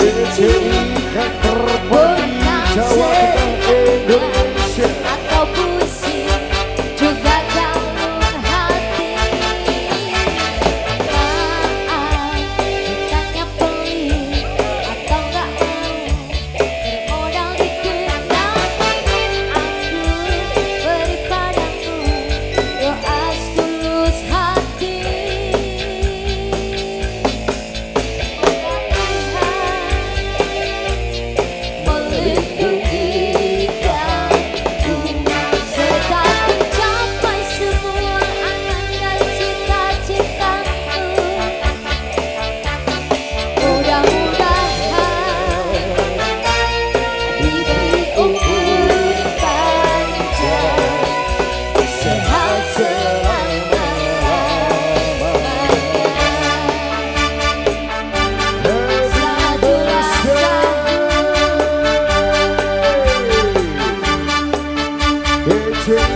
Летели, как пропасть. Yeah.